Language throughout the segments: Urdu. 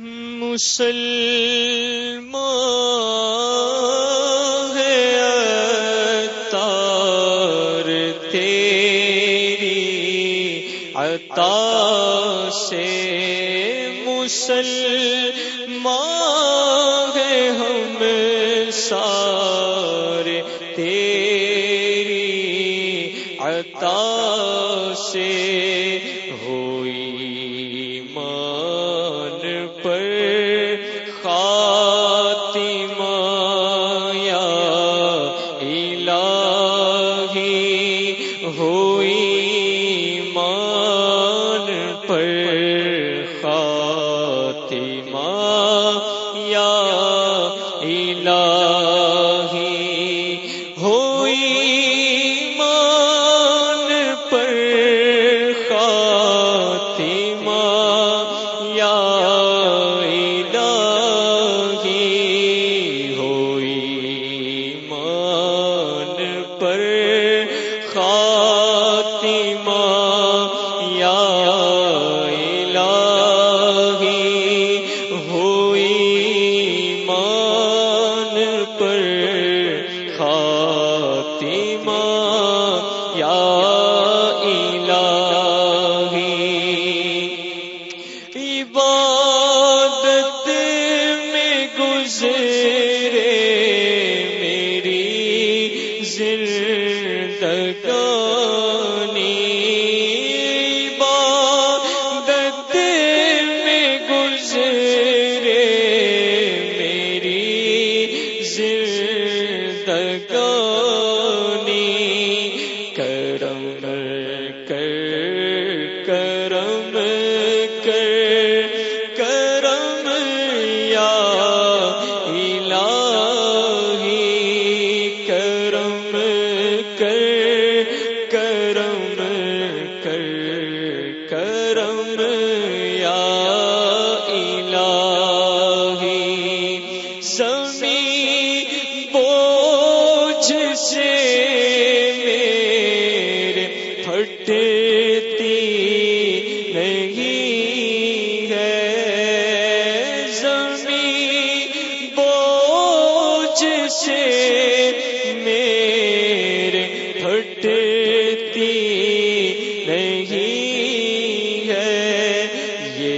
مسلمان ہے تار تیری عطا سے مسلمان ہے ہم سارے تیری عطا سے پر فاطمہ یا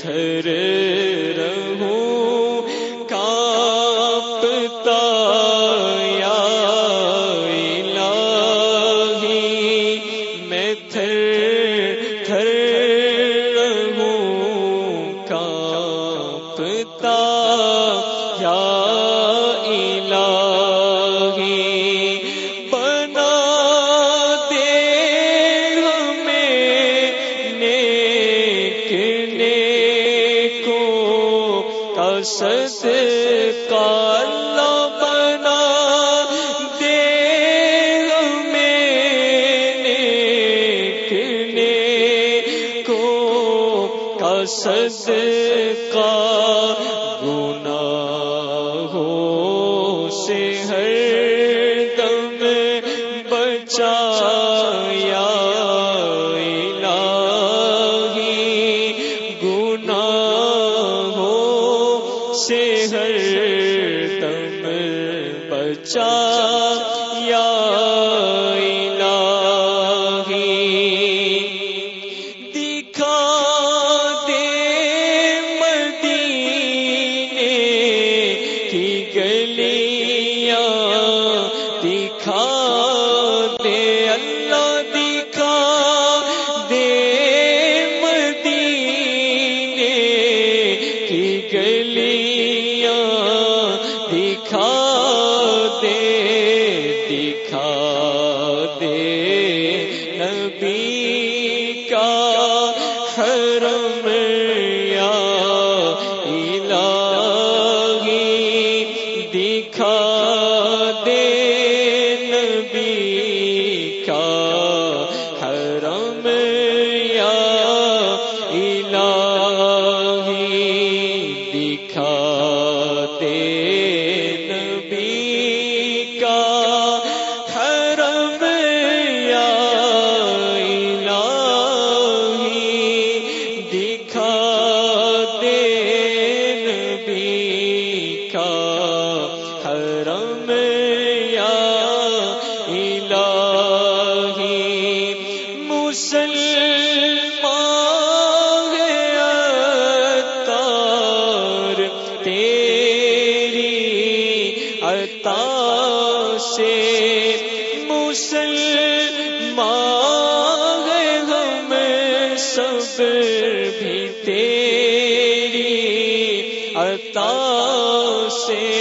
تھر وسط کا اللہ بنا دے میں کو کس کا گنا ہو سے ہر دم بچایا۔ دے سب بھی تیری عطا سے